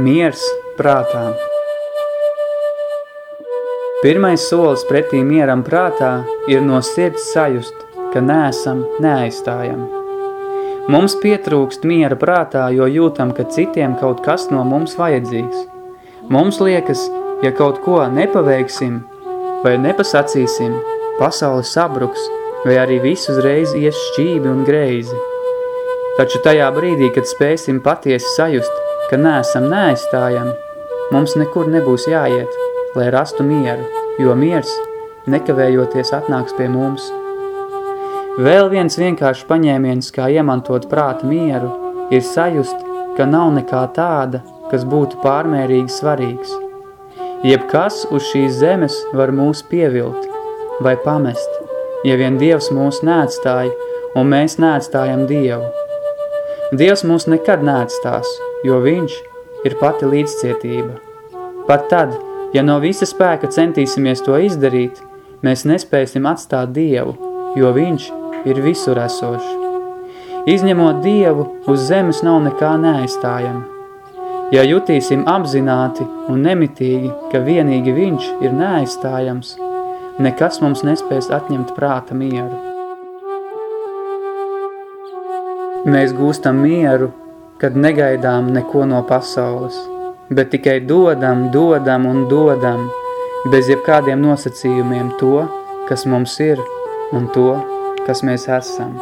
Miers prātā. Pirmais solis pretī mieram prātā ir no sirds sajust, ka neesam neaizstājami. Mums pietrūkst miera prātā, jo jūtam, ka citiem kaut kas no mums vajadzīgs. Mums liekas, ja kaut ko nepaveiksim vai nepasacīsim, pasaule sabruks vai arī visu uzreiz ies šķībi un greizi. Taču tajā brīdī, kad spēsim patiesi sajust, ka neesam neaizstājami, mums nekur nebūs jāiet, lai rastu mieru, jo miers nekavējoties atnāks pie mums. Vēl viens vienkāršs paņēmiens, kā iemantot prāta mieru, ir sajust, ka nav nekā tāda, kas būtu pārmērīgi svarīgs. Jebkas uz šīs zemes var mūs pievilt vai pamest, ja vien Dievs mūs neatstāja un mēs neatstājam Dievu. Dievs mūs nekad neatstās, jo Viņš ir pati līdzcietība. Pat tad, ja no visa spēka centīsimies to izdarīt, mēs nespēsim atstāt Dievu, jo Viņš ir visur esošs. Izņemot Dievu, uz zemes nav nekā neaizstājama. Ja jutīsim apzināti un nemitīgi, ka vienīgi Viņš ir neaizstājams – Nekas mums nespēs atņemt prāta mieru. Mēs gūstam mieru, kad negaidām neko no pasaules, bet tikai dodam, dodam un dodam, bez jebkādiem nosacījumiem to, kas mums ir un to, kas mēs esam.